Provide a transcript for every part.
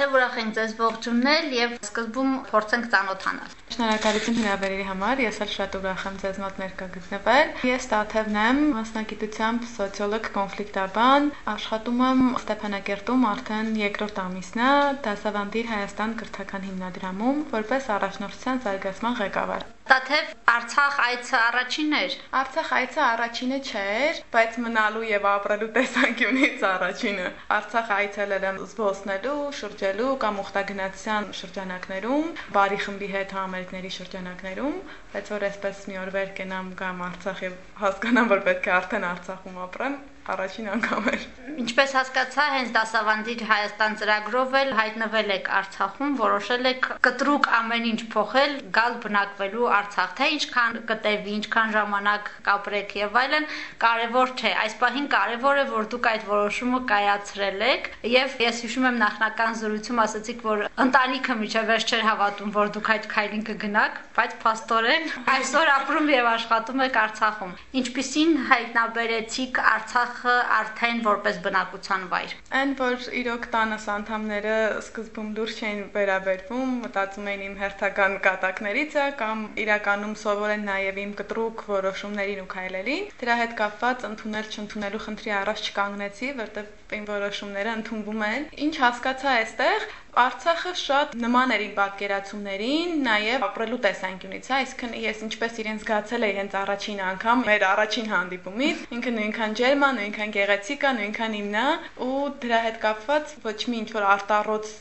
Թե ուրախ ենք ձեզ ողջունել եւ սկզբում փորձենք ծանոթանալ։ Շնորհակալություն հրավերերի համար։ Ես էլ շատ ուրախ եմ ձեզ մոտ ներկա գտնվել։ Ես Տաթևն եմ, մասնագիտությամբ սոցիոլոգ, կոնֆլիկտաբան, աշխատում եմ Ստեփանակերտում արդեն երկրորդ ամիսն է, դասավանդիր Հայաստան կրթական հիմնադրամում որպես առաջնորդության զարգացման ղեկավար։ Տաթև Արցախ այցը առաջինն էր։ Արցախ այցը առաջինը չէր, բայց մնալու եւ ապրելու տեսանկյունից առաջինը։ Արցախ այցելել եմ զբոսնելու, շրջելու կամ ուխտագնացության շրջանակներում, բարի խմբի հետ համերգների շրջանակներում, բայց որ այսպես մի օր վեր կենամ գամ Արցախ եւ հասկանամ, որ պետք է արդեն Արցախում ապրեմ, առաջին անգամ էր։ Ինչպես հասկացա, հենց դասավանդիր Հայաստան ծրագրով էլ հայտնվել եք Արցախում, որոշել եք կտրուկ ամեն ինչ փոխել, գալ բնակվելու Արցախ, թե ինչքան կտևի, ինչքան ժամանակ կապրեք եւ այլն, կարեւոր չէ։ Այս պահին կարեւոր է, որ դուք այդ որոշումը կայացրել եք եւ ես հիշում եմ նախնական զրույցում ասացիք, որ ընտանիքը միջև վերջ չէր հավատում, որ դուք այդ քայլին կգնաք, բայց փաստորեն այսօր ապրում եւ աշխատում եք Արցախում։ Ինչպիսին հայտնաբերեցիք Արցախ Արցախը արդեն որպես բնակության վայր։ Այն որ իրոք տանս անդամները սկզբում դուրս չէին վերաբերվում, մտածում էին իմ հերթական կատակներից է կամ իրականում սովորեն նաև իմ կտրուկ որոշումներին ու քայլերին։ Դրա հետ կապված ընդունել չընդունելու խնդրի առաջ չկանգնեցի, որտեղ իմ որոշումները ընդունվում են։ Ինչ հասկացա այստեղ, Արցախը շատ նման էր իմ պատկերացումներին, նաև ապրելու տեսանկյունից, հա, այսինքն ես ինչպես իրեն զգացել էի հենց առաջին անգամ մեր առաջին հանդիպումից, ինքը նույնքան ջերմ է, նույնքան գեղեցիկ է, նույնքան իմն է, ու դրա հետ կապված ոչ մի ինչ որ արտառոց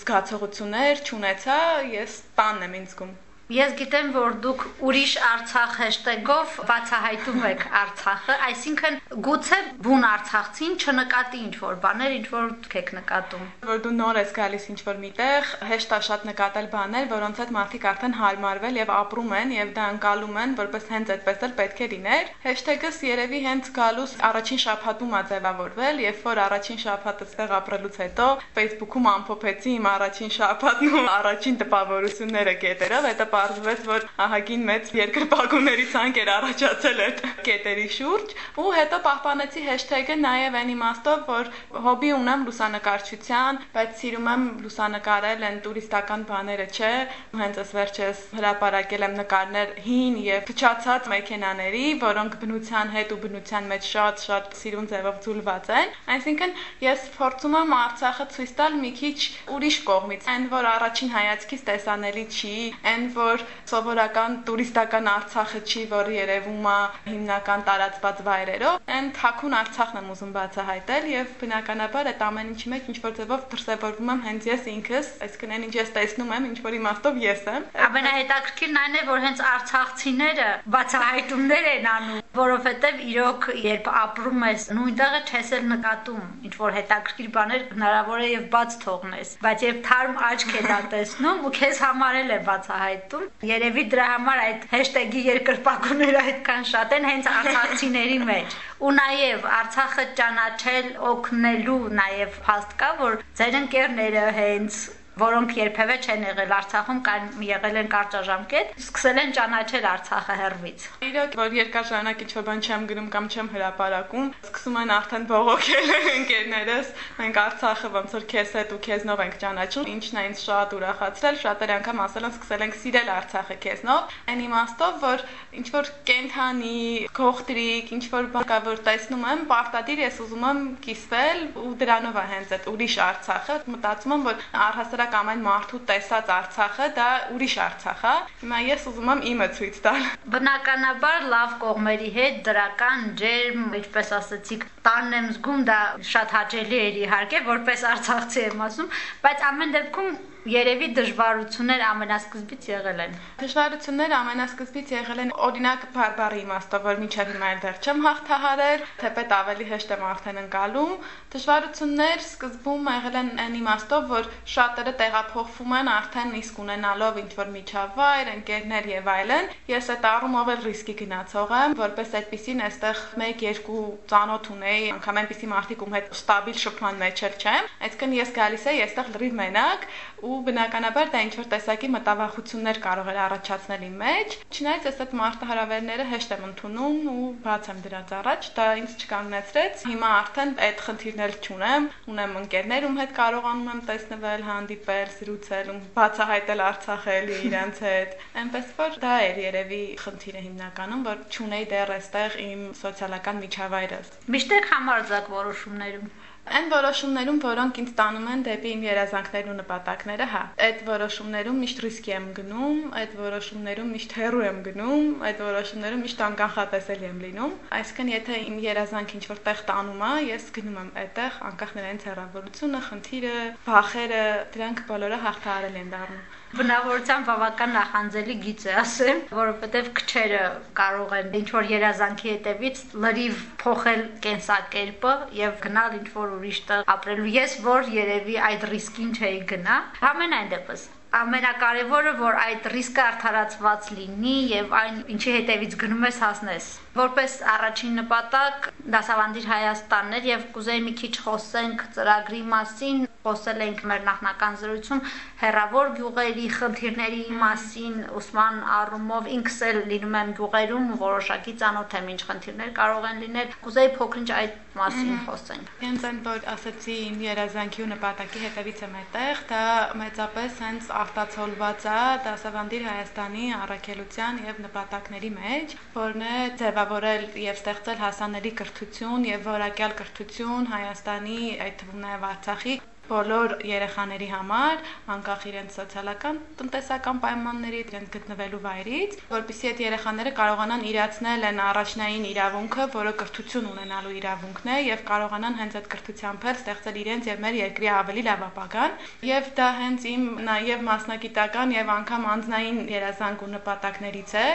զգացողություններ չունեցա, ես տանն եմ ինձ զգում։ Ես գիտեմ, որ դուք ուրիշ Արցախ հեշտեգով բացահայտում եք Արցախը, այսինքն գուցե բուն արցախցին չնկատի ինչ որ բաներ, ինչ որ դուք եք նկատում։ Որ դու նոր ես գալիս ինչ որ միտեղ, հեշտ է շատ նկատել բաներ, որոնց հետ մարդիկ արդեն հարմարվել եւ ապրում են եւ դա անցալում են, որպես հենց այդպես էլ պետք է լիներ։ Հեշտեգս երևի հենց գալուս առաջին շաբաթում է ձևավորվել, երբ որ առաջին շաբաթը ստեղ ապրելուց հետո Facebook-ում ամփոփեցի իմ առաջին շաբաթն ու առաջին տպավորությունները կետերով, հետո պարզվեց, որ ահագին մեծ երկրպագուների ցանկ էր առաջացել այդ կետերի շուրջ, ու հետո պահպանեցի հեշթեգը նաև այն իմաստով, որ հոբի ունեմ լուսանկարչության, բայց սիրում եմ լուսանկարել այն տուրիստական բաները, չէ, հենց ըս վերջերս հրապարակել եմ նկարներ հին եւ փչացած մեքենաների, որոնք բնության հետ ու բնության մեջ շատ-շատ սիրուն ձևով ձուլված են։ Այսինքն ես փորձում եմ Արցախը ցույց տալ մի քիչ ուրիշ կողմից, այն որ առաջին հայացքից տեսանելի չի, այն որ որ սովորական տուրիստական Արցախը չի, որը երևում է հիմնական տարածված վայրերով, այն թաքուն Արցախն եմ ուզում բացահայտել եւ բնականաբար այդ ամեն ինչի մեջ ինչ որ ձևով դրսևորվում եմ հենց ես ինքս, այսինքն այն ինչ ես տեսնում եմ, ինչ որ իմաստով ես եմ։ Ամենահետաքրքիրն այն է, որ հենց արցախցիները բացահայտումներ են անում, որովհետեւ իրոք երբ ապրում ես նույն տեղը չես էլ նկատում, ինչ որ հետաքրքիր բաներ հնարավոր է եւ բաց թողնես, բայց երբ թարմ աչք է դա տեսնում ու քեզ համարել է բացահայտում, ասում։ Երևի դրա համար այդ հեշտեգի երկրպագուները այդքան շատ են հենց արցախցիների մեջ։ Ու նաև Արցախը ճանաչել օգնելու նաև փաստ կա, որ ձեր ընկերները հենց որոնք երբևէ չեն եղել Արցախում կամ եղել են կարճաժամկետ, սկսել են ճանաչել Արցախը հերվից։ Իրոք, որ երկար ժամանակ ինչ-որ բան չեմ գրում կամ չեմ հրապարակում, սկսում են արդեն բողոքել ընկերներս, մենք Արցախը ոնց որ քեզ հետ ու քեզնով ենք ճանաչում, ինչն է ինձ շատ ուրախացրել, շատեր անգամ ասել են սկսել ենք սիրել Արցախը քեզնով, այն իմաստով, որ ինչ որ կենթանի, գողտրիկ, ինչ որ բան կա, որ տեսնում եմ, պարտադիր ես ուզում եմ կիսվել ու դրանով է հենց այդ ուրիշ Արցախը, մտածում եմ, որ առհասարակ օրինակ ամեն մարդու տեսած Արցախը դա ուրիշ Արցախ է։ Հիմա ես ուզում եմ իմը ցույց տալ։ Բնականաբար լավ կողմերի հետ դրական ջերմ, ինչպես ասացիք, տանն եմ զգում, դա շատ հաճելի էր իհարկե, որպես արցախցի եմ ասում, բայց ամեն դեպքում Երևի դժվարություններ ամենասկզբից եղել են։ Դժվարությունները ամենասկզբից եղել են օրինակ բարբարի իմաստով, որ մինչև հիմա դեռ չեմ հաղթահարել, թեպետ ավելի հեշտ եմ արդեն ընկալում։ Դժվարություններ սկզբում եղել են այն իմաստով, որ շատերը տեղափոխվում են արդեն իսկ ունենալով ինչ-որ միջավայր, ընկերներ եւ այլն։ Ես այդ առումով էլ ռիսկի գնացող եմ, որպես այդպեսին այստեղ 1-2 ծանոթ ունեի, անգամ այնպեսի մարդիկ ում հետ ստաբիլ շփման մեջ չեմ։ Այսինքն ես գալիս եի այստեղ լրիվ մենակ ու բնականաբար դա ինչ-որ տեսակի մտավախություններ կարող էր առաջացնել իմ մեջ։ Չնայած ես այդ մարտահրավերները հեշտ եմ ընդունում ու բաց եմ դրանց առաջ, դա ինձ չկանգնեցրեց։ Հիմա արդեն այդ խնդիրներ չունեմ, ունեմ ընկերներ, ում հետ կարողանում եմ տեսնվել, հանդիպել, զրուցել, բացահայտել Արցախել իրենց հետ։ Էնպես որ դա էր երևի խնդիրը հիմնականում, որ չունեի դեռ այստեղ իմ սոցիալական միջավայրը։ Միշտ եք համարձակ որոշումներում Այն որոշումներում, որոնք ինձ տանում են դեպի իմ երազանքներն ու նպատակները, հա, այդ որոշումներում միշտ ռիսկի եմ գնում, այդ որոշումներում միշտ հեռու եմ գնում, այդ որոշումներում միշտ անկանխատեսելի եմ լինում։ Այսինքն, եթե իմ երազանք ինչ-որ տեղ տանում է, ես գնում եմ այդտեղ, անկախ նրանց հեռավորությունը, խնդիրը, վախերը, դրանք բոլորը հաղթահարել են դառնում բնավորության բավական նախանձելի գիծ է ասեմ, որովհետև քչերը կարող են ինչ որ երազանքի հետևից լրիվ փոխել կենսակերպը եւ գնալ ինչ որ ուրիշ տեղ ապրելու։ Ես որ երևի այդ ռիսկին չէի գնա։ Համենայն դեպս ամենակարևորը որ այդ ռիսկը արդարացված լինի եւ այն ինչի հետևից գնում ես հասնես որպես առաջին նպատակ դասավանդիր Հայաստանն էր եւ կուզեի մի քիչ խոսենք ծրագրի մասին խոսել ենք մեր նախնական զրույցում հերավոր գյուղերի խնդիրների մասին ուսման առումով ինքս էլ լինում եմ գյուղերում որոշակի ծանոթ եմ ինչ խնդիրներ կարող են լինել կուզեի փոքրինչ այդ մասին խոսենք հենց այն որ ասացի իմ երազանքի ու նպատակի հետևից եմ այդտեղ դա մեծապես հենց արտացոլված է դասավանդիր Հայաստանի առաքելության եւ նպատակների մեջ որն է ձև ձևավորել եւ ստեղծել հասանելի կրթություն եւ որակյալ կրթություն Հայաստանի, այդ թվում նաեւ Արցախի բոլոր երեխաների համար, անկախ իրենց սոցիալական, տնտեսական պայմաններից, իրենց գտնվելու վայրից, որpիսի այդ երեխաները կարողանան իրացնել են առաջնային իրավունքը, որը կրթություն ունենալու իրավունքն է եւ կարողանան հենց այդ կրթությամբ էլ ստեղծել իրենց եւ մեր երկրի ավելի լավ ապագան։ Եվ դա հենց իմ նաեւ մասնագիտական եւ անգամ անձնային երազանք ու նպատակներից է,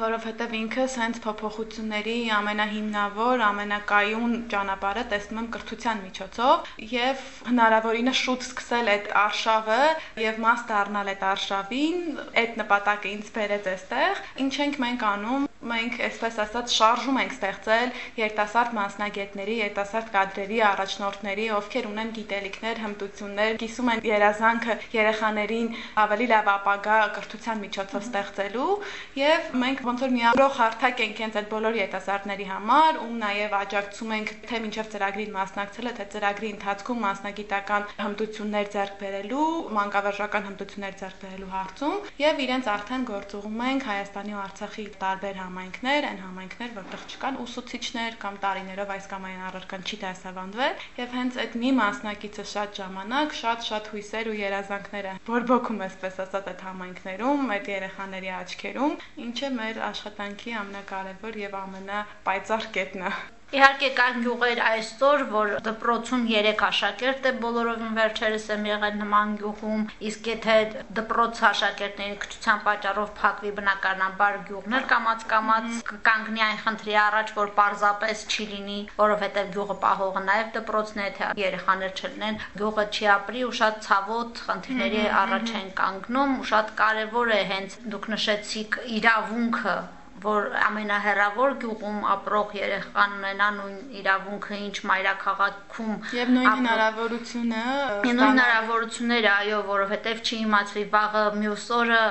որովհետև ինքս հենց փոփոխությունների ամենահիմնավոր, ամենակայուն ճանապարհը տեսնում եմ կրթության միջոցով եւ հնարավորինս շուտ սկսել այդ արշավը եւ մաս դառնալ այդ արշավին, այդ նպատակը ինձ բերեց այստեղ։ Ինչ ենք մենք անում մենք այսպես ասած շարժում ենք ստեղծել երիտասարդ մասնագետների, երիտասարդ կադրերի, առաջնորդների, ովքեր ունեն գիտելիքներ, հմտություններ, կիսում են երազանքը երեխաներին ավելի լավ ապագա կրթության միջոցով ստեղծելու եւ մենք ոնց որ միավորող հարթակ ենք հենց այդ բոլոր երիտասարդների համար, ում նաեւ աջակցում ենք թե մինչեւ ծրագրին մասնակցելը, թե ծրագրի ընթացքում մասնագիտական հմտություններ ձեռք բերելու, մանկավարժական հմտություններ ձեռք բերելու հարցում եւ իրենց արդեն գործուղում ենք Հայաստանի ու Արցախի տարբեր համ համայնքներ, այն համայնքներ, որտեղ չկան ուսուցիչներ կամ տարիներով այս կամ այն առարկան չի դասավանդվել, եւ հենց այդ մի մասնակիցը շատ ժամանակ, շատ-շատ հույսեր ու երազանքներ է բորբոքում այսպես ասած այդ համայնքներում, այդ երեխաների աչքերում, ինչը մեր աշխատանքի ամենակարևոր եւ ամենապայծառ կետն է։ Իհարկե կան գյուղեր այսօր, որ դպրոցում 3 աշակերտ է բոլորովին վերջերս եմ եղել նման գյուղում, իսկ եթե դպրոց աշակերտների քչության պատճառով փակվի բնականաբար գյուղն էլ կամած կամած կանգնի այն խնդրի առաջ, որ պարզապես չի լինի, որովհետև գյուղը պահողը նաև դպրոցն է, թե երեխաներ չլինեն, գյուղը չի ապրի ու շատ ցավոտ խնդիրների առաջ են կանգնում, ու շատ կարևոր է հենց դուք նշեցիք իրավունքը որ ամենահեռավոր գյուղում ապրող երեխան ունենա նույն իրավունքը, ինչ մայրաքաղաքում եւ նույն հնարավորությունը նույն հնարավորությունները, այո, որովհետեւ չի իմացվի վաղը մյուս օրը,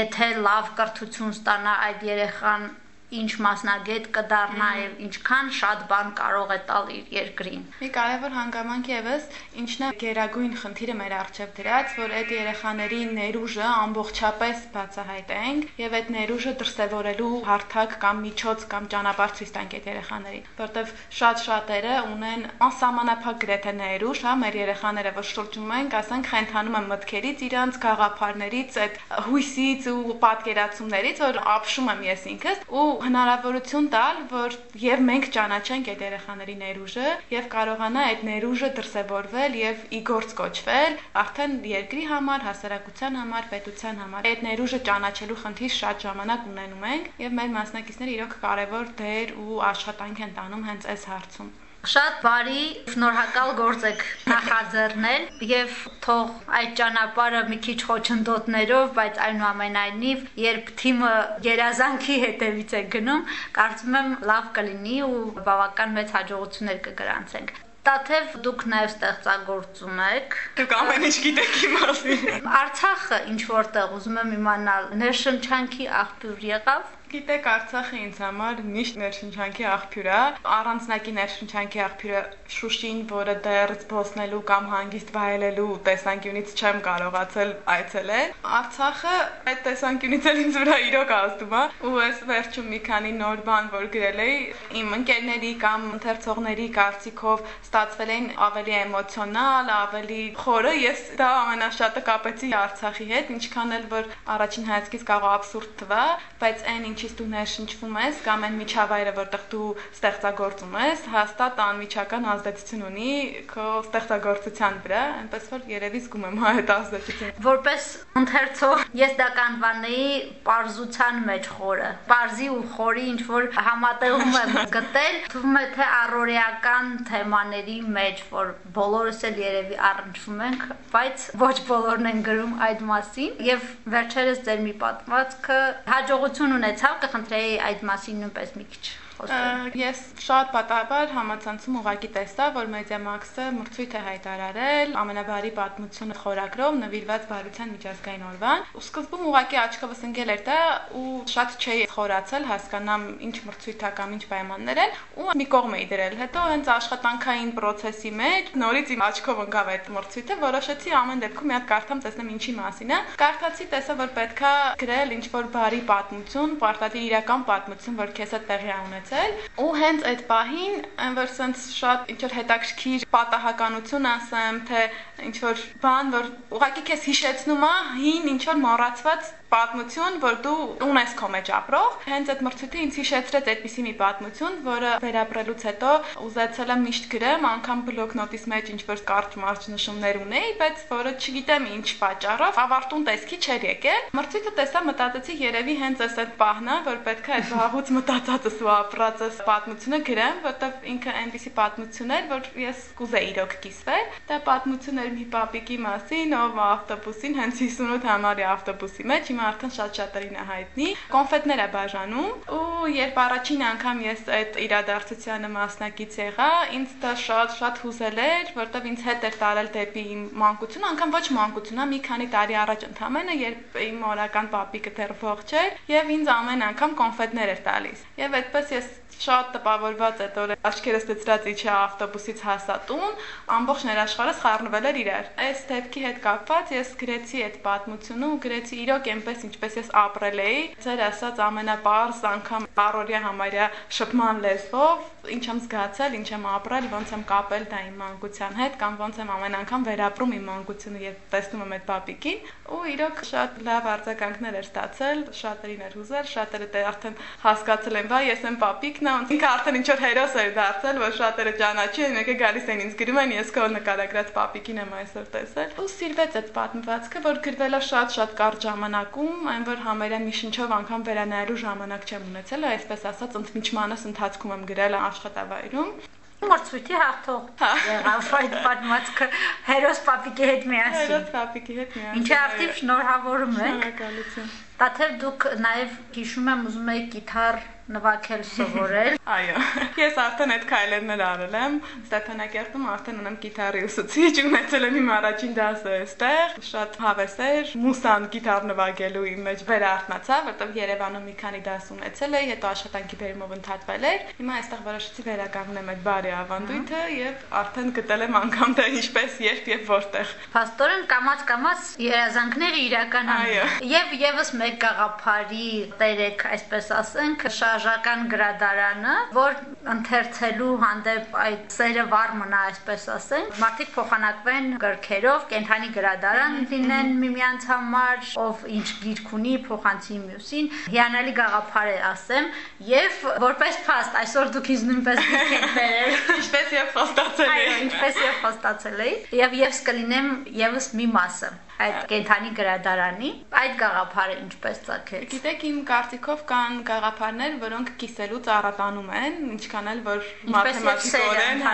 եթե լավ կրթություն ստանա այդ երեխան ինչ մասնագետ կդառնա եւ ինչքան շատ բան կարող է տալ իր երկրին։ Մի կարևոր հանգամանք եւս ինչն է գերագույն խնդիրը մեր արժեվ դրած, որ այդ երեխաների ներուժը ամբողջապես բացահայտենք եւ այդ ներուժը դրսեւորելու հարթակ կամ միջոց կամ ճանապարհ ցույց տանք այդ երեխաներին, որտեվ շատ շատերը ունեն անսահմանափակ գրեթե ներուժ, հա, մեր երեխաները որ շրջում են, ասենք խենթանում են մտքերից իրանց գաղափարներից, այդ հույսից ու պատկերացումներից, որ ապշում եմ ես ինքս ու հնարավորություն տալ, որ եւ մենք ճանաչենք այդ երեխաների ներուժը եւ կարողանա այդ ներուժը դրսեւորվել եւ ի գործ կոչվել արդեն երկրի համար, հասարակության համար, պետության համար։ Այդ ներուժը ճանաչելու խնդիր շատ ժամանակ ունենում ենք եւ մեր մասնակիցները իրոք կարեւոր դեր ու աշխատանք են տանում հենց այս հարցում։ Շատ բարի, շնորհակալ գործ եք նախաձեռնել եւ թող այդ ճանապարհը մի քիչ խոչընդոտներով, բայց այնուամենայնիվ, երբ թիմը երազանքի հետևից է գնում, կարծում եմ լավ կլինի ու բավական մեծ հաջողություններ կգրանցենք։ Տաթև դուք նաև ստեղծագործում եք։ Դուք ամեն ինչ գիտեք իմ մասին։ Արցախը ինչ որտեղ ուզում եմ իմանալ, ներշնչանքի աղբյուր եղավ։ Գիտեք, Արցախը ինձ համար միշտ ներշնչանքի աղբյուր է։ Առանձնակի ներշնչանքի աղբյուրը Շուշին, որը դեռ զբոսնելու կամ հանգիստ վայելելու տեսանկյունից չեմ կարողացել այցելել։ Արցախը այդ տեսանկյունից էլ ինձ վրա իրոք ազդում է, ու ես վերջում մի քանի նոր բան, որ գրել էի, իմ ընկերների կամ ընթերցողների կարծիքով ստացվել են ավելի էմոցիոնալ, ավելի խորը։ Ես դա ամենաշատը կապեցի Արցախի հետ, ինչքան էլ որ առաջին հայացքից կարող աբսուրդ թվա, բայց այն ինչ ինչից դու ներշնչվում ես կամ այն միջավայրը, որտեղ դու ստեղծագործում ես, հաստատ անմիջական ազդեցություն ունի քո ստեղծագործության վրա, այնպես որ երևի զգում եմ այդ ազդեցությունը։ Որպես ընթերցող ես դա կանվանեի parzության մեջ խորը։ Parzi ու խորի ինչ որ համատեղում եմ գտել, թվում է թե առօրեական թեմաների մեջ, որ բոլորս էլ երևի առնչվում ենք, բայց ոչ բոլորն են գրում այդ մասին եւ վերջերս ձեր մի պատմվածքը հաջողություն ունեցավ Լավ կխնդրեի այդ մասին նույնպես մի քիչ Ես շատ պատահաբար համացանցում ուղակի տեսա, որ Մեդիամաքսը մրցույթ է հայտարարել ամենաբարի պատմությունը խորագրով նվիրված բարության միջազգային օրվան։ Ու սկզբում ուղակի աչքովս ընկել էր դա ու շատ չէի խորացել հասկանամ ինչ մրցույթ է կամ ինչ պայմաններ են ու մի կողմ էի դրել։ Հետո հենց աշխատանքային process-ի մեջ նորից իմ աչքով ընկավ այդ մրցույթը, որոշեցի ամեն դեպքում մի հատ կարդամ տեսնեմ ինչի մասին է։ Կարդացի, տեսա, որ պետքա գրել ինչ որ բարի պատմություն, պարտադիր իրական պատմություն, որ քեզ հետ տեղի ունեցել ստացել ու հենց այդ պահին որ sense շատ ինչ որ հետաքրքիր պատահականություն ասեմ թե ինչ որ բան որ ուղղակի քեզ հիշեցնում է հին ինչ որ մոռացված պատմություն, որ դու ունես քո մեջ ապրող։ Հենց այդ մրցույթը ինձ հիշեցրեց այդպիսի մի պատմություն, որը վերապրելուց հետո ուզեցել եմ միշտ գրեմ, անգամ բլոկնոտիս մեջ ինչ որ կարճ մարջ նշումներ ունեի, բայց որը չգիտեմ ինչ պատճառով ավարտուն տեսքի չէր եկել։ Մրցույթը տեսա, մտածեցի երևի հենց այս այդ պահն է, որ պետք է այդ վաղուց մտածածս ու ապրածս պատմությունը գրեմ, որտեղ ինքը այնպիսի պատմություն էր, որ ես կուզեի իրոք կիսվել։ Դա պատմություն էր մի պապիկի մասին, ով ավտոբուսին հենց 58 համարի ավտոբուսի մեջ հիմա արդեն շատ շատերին է հայտնի։ Կոնֆետներ է բաժանում ու երբ առաջին անգամ ես այդ իրադարձությանը մասնակից եղա, ինձ դա շատ-շատ հուզել էր, որտեղ ինձ հետ էր տարել դեպի իմ մանկությունը, անգամ ոչ մանկությունա, մի քանի տարի առաջ ընդամենը, երբ իմ օրական պապիկը դեռ ողջ էր եւ ինձ ամեն անգամ կոնֆետներ էր տալիս։ Եվ այդպես ես շատ տպավորված այդ օրը աչքերս դծրած իջա ավտոբուսից հասա տուն, ամբողջ ներաշխարհը խառնվել էր իրար։ Այս դեպքի հետ կապված ես գրեցի այդ պատմությունը ու գրեցի իրոք այնպես ինչպես ես ապրել էի, ձեր ասած ամենապարզ անգամ առօրյա համարյա շփման լեզվով, ինչ եմ զգացել, ինչ եմ ապրել, ոնց եմ կապել դա իմ մանկության հետ կամ ոնց եմ ամեն անգամ վերապրում իմ մանկությունը, երբ տեսնում եմ այդ պապիկին, ու իրոք շատ լավ արձագանքներ էր ստացել, շատերին էր հուզել, շատերը դե արդեն հասկացել են, վայ, ես եմ պապիկն նա ինքը արդեն ինչ որ հերոս էր դարձել, որ շատերը ճանաչի են, եկե գալիս են ինձ գրում են, ես քո նկարագրած պապիկին եմ այսօր տեսել։ Ու սիրվեց այդ պատմվածքը, որ գրվել է շատ-շատ կարճ ժամանակում, այն որ համարյա մի շնչով անգամ վերանայելու ժամանակ չեմ ունեցել, այսպես ասած, ընդմիջմանս ընթացքում եմ գրել աշխատավայրում մրցույթի հաղթող հա։ եղավ այդ պատմվածքը հերոս պապիկի հետ միասին։ Հերոս պապիկի հետ միասին։ Ինչի արդիվ շնորհավորում ենք։ Շնորհակալություն։ Տաթև դուք նաև հիշում եմ ուզում եք գիտար նվագել սովորել։ Այո, ես արդեն այդ քայլերն արել եմ։ Ստեփանակերտում արդեն ունեմ գիտարի ուսուցիչ, ունեցել եմ իմ առաջին դասը այստեղ։ Շատ հավես էր մուսան գիտար նվագելու իմ մեջ վերարտնացա, որտեղ Երևանում մի քանի դաս ունեցել էի, հետո աշխատանքի բերումով ընդհատվել էր։ Հիմա այստեղ որոշեցի վերականգնեմ այդ բարի ավանդույթը եւ արդեն գտել եմ անգամ դա ինչպես երբ եւ որտեղ։ Փաստորեն կամած-կամած երազանքները իրականանում։ Եվ եւս մեկ գաղափարի տերեք, այսպես ասենք, շարժ շարժական գրադարանը, որ ընթերցելու հանդեպ այդ սերը վառ մնա, այսպես ասենք, մարդիկ փոխանակվեն գրքերով, կենթանի գրադարան լինեն միմյանց համար, ով ինչ գիրք ունի, փոխանցի մյուսին, հիանալի գաղափար է, ասեմ, եւ որպես փաստ, այսօր դուք ինձ նույնպես գիրք եք բերել, ինչպես եւ խոստացել եք։ Այո, ինչպես եւ խոստացել եք, եւ եւս կլինեմ եւս մի մասը այդ կենթանի գրադարանի։ Այդ գաղափարը ինչպես ծագեց։ Գիտեք, իմ կարծիքով կան գաղափարներ, որոնք կիսելու ծառատանում են, ինչքան էլ որ մաթեմատիկորեն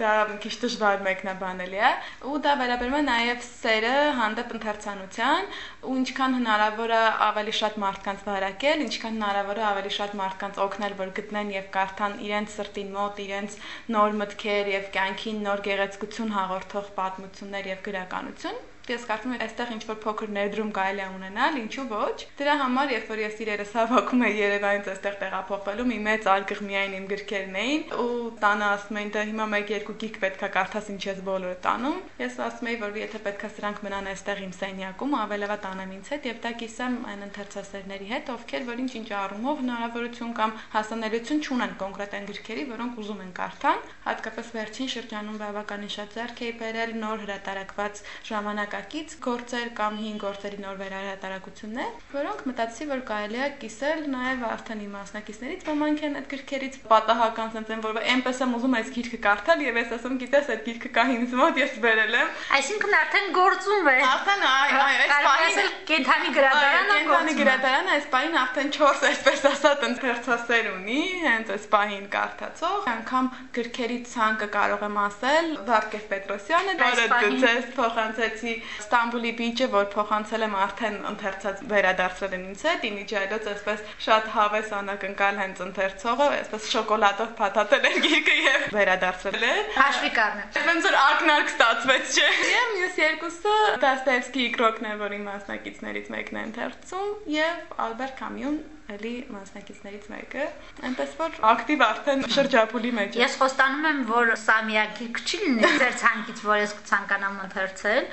դա մի քիչ դժվար մեկնաբանելի է, ու դա վերաբերում է նաև սերը հանդեպ ընթերցանության, ու ինչքան հնարավոր է ավելի շատ մարդկանց վարակել, ինչքան հնարավոր է ավելի շատ մարդկանց օգնել, որ գտնեն եւ կարդան իրենց սրտին մոտ, իրենց նոր մտքեր եւ կյանքին նոր գեղեցկություն հաղորդող պատմություններ եւ գրականություն Ես կարծում եմ, այստեղ ինչ որ փոքր ներդրում կարելի է ունենալ, ինչու ոչ։ Դրա համար, երբ որ ես իրերս հավաքում եի Երևանից այստեղ տեղափոխվելու, մի մեծ ալգղ միայն իմ գրքերն էին, ու տանը ասում էին, դե հիմա 1-2 գիգ պետքա կարդաս, ինչ ես բոլորը տանում։ Ես ասում էի, որ եթե պետքա սրանք մնան այստեղ իմ սենյակում, ավելավա տանեմ ինձ հետ եւ դա կիսեմ այն ընթերցասերների հետ, ովքեր որ ինչ-ինչ առումով հնարավորություն կամ հասանելիություն չունեն կոնկրետ այն գրքերի, որոնք ուզում են կարդան, հատկապես վերջին շրջանում բավականին շատ ձեռք էի բերել նոր հրատարակված ժամանակ ժամանակակից գործեր կամ հին գործերի նոր վերահրատարակություններ, որոնք մտածեցի, որ կարելի է կիսել նաև արդեն իմ մասնակիցներից, ոմանք են այդ գրքերից պատահական sense են, որ այնպես եմ ուզում այս գիրքը կարդալ եւ ես ասում, գիտես, այդ գիրքը կա ինձ մոտ, ես բերել եմ։ Այսինքն արդեն գործում է։ Արդեն այ, այ, այս պահին կենթանի գրադարանը կենթանի գրադարանը այս պահին արդեն 4 այսպես ասած ընթերցասեր ունի, հենց այս պահին կարդացող, անգամ գրքերի ցանկը կարող եմ ասել Վարդգես Պետրոսյանը, որը ձեզ փոխանցեցի Ստամբուլի բիճը, որ փոխանցել եմ արդեն ընթերցած վերադարձրել եմ ինձ հետ, իմիջայլոց այսպես շատ հավես անակնկալ հենց ընթերցողը, այսպես շոկոլադով փաթաթել էր գիրկը եւ վերադարձրել է։ Հաշվի կառնը։ Ոնց որ ակնարկ ստացվեց, չէ։ Եվ մյուս երկուսը Դաստևսկի Իգրոկն է, որի մասնակիցներից մեկն է ընթերցում, եւ Ալբերտ Կամյուն էլի մասնակիցներից մեկը, այնպես որ ակտիվ արդեն շրջապուլի մեջ է։ Ես խոստանում եմ, որ սա միագիրք չի լինի ձեր ցանկից, որ ես կցանկանամ ընթերցել,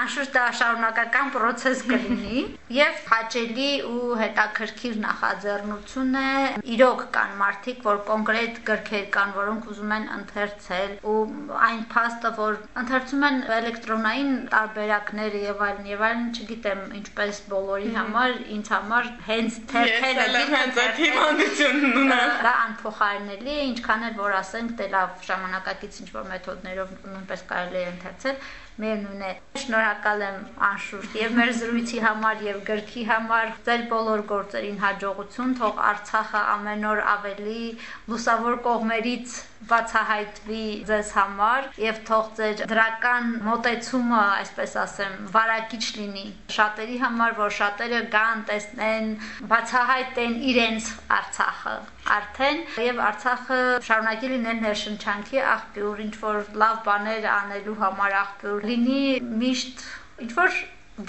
անշուշտ դա շարունակական process կլինի եւ հաճելի ու հետաքրքիր նախաձեռնություն է։ Իրոք կան մարդիկ, որ կոնկրետ գրքեր կան, որոնք ուզում են ընթերցել ու այն փաստը, որ ընթերցում են էլեկտրոնային տարբերակները եւ այլն եւ այլն, չգիտեմ, ինչպես բոլորի համար, ինձ համար հենց թերթեր Ես հենց այդ հիվանդությունն ունեմ։ Դա անփոխարինելի է, ինչքան էլ որ ասենք, դե լավ ժամանակակից ինչ որ մեթոդներով նույնպես կարելի է ընթերցել, միևնույն է շնորհակալ եմ անշուշտ եւ մեր զրույցի համար եւ գրքի համար ձեր բոլոր գործերին հաջողություն թող Արցախը ամեն օր ավելի լուսավոր կողմերից բացահայտվի ձեզ համար եւ թող ձեր դրական մոտեցումը, այսպես ասեմ, վարակիչ լինի շատերի համար, որ շատերը գան, տեսնեն, բացահայտեն իրենց Արցախը արդեն եւ Արցախը շարունակի լինել ներշնչանքի աղբյուր, ինչ որ լավ բաներ անելու համար աղբյուր լինի միշտ ինչ որ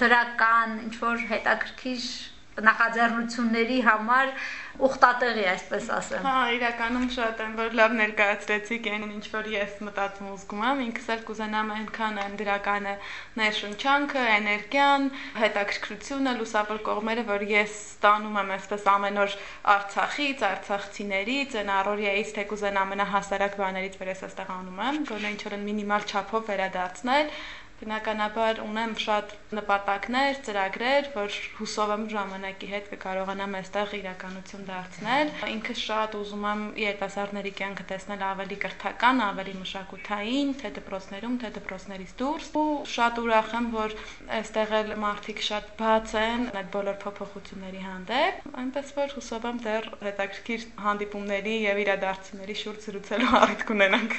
դրական, ինչ որ հետաքրքիր նախաձեռնությունների համար ուխտատեղի, այսպես ասեմ։ Հա, իրականում շատ եմ, որ լավ ներկայացրեցիք այն ինչ որ ես մտածում ու զգում եմ, ինքս էլ կուզենամ այնքան այն դրականը ներշնչանքը, էներգիան, հետաքրքրությունը, լուսավոր կողմերը, որ ես ստանում եմ այսպես ամեն օր Արցախից, արցախցիներից, այն առօրյայից թե կուզեն ամենահասարակ բաներից, որ ես այստեղ անում եմ, գոնե ինչ որ մինիմալ չափով վերադարձնել Բնականաբար ունեմ շատ նպատակներ, ծրագրեր, որ հուսով եմ ժամանակի հետ կկարողանամ այստեղ իրականություն դարձնել։ Ինքս շատ ուզում եմ երիտասարդների կյանքը տեսնել ավելի կրթական, ավելի մշակութային, թե դպրոցներում, թե դպրոցներից դուրս։ Ու շատ ուրախ եմ, որ այստեղ էլ մարդիկ շատ բաց են այդ բոլոր փոփոխությունների հանդեպ, այնպես որ հուսով եմ դեռ հետաքրքիր հանդիպումների եւ իրադարձությունների շուրջ զրուցելու առիթ կունենանք։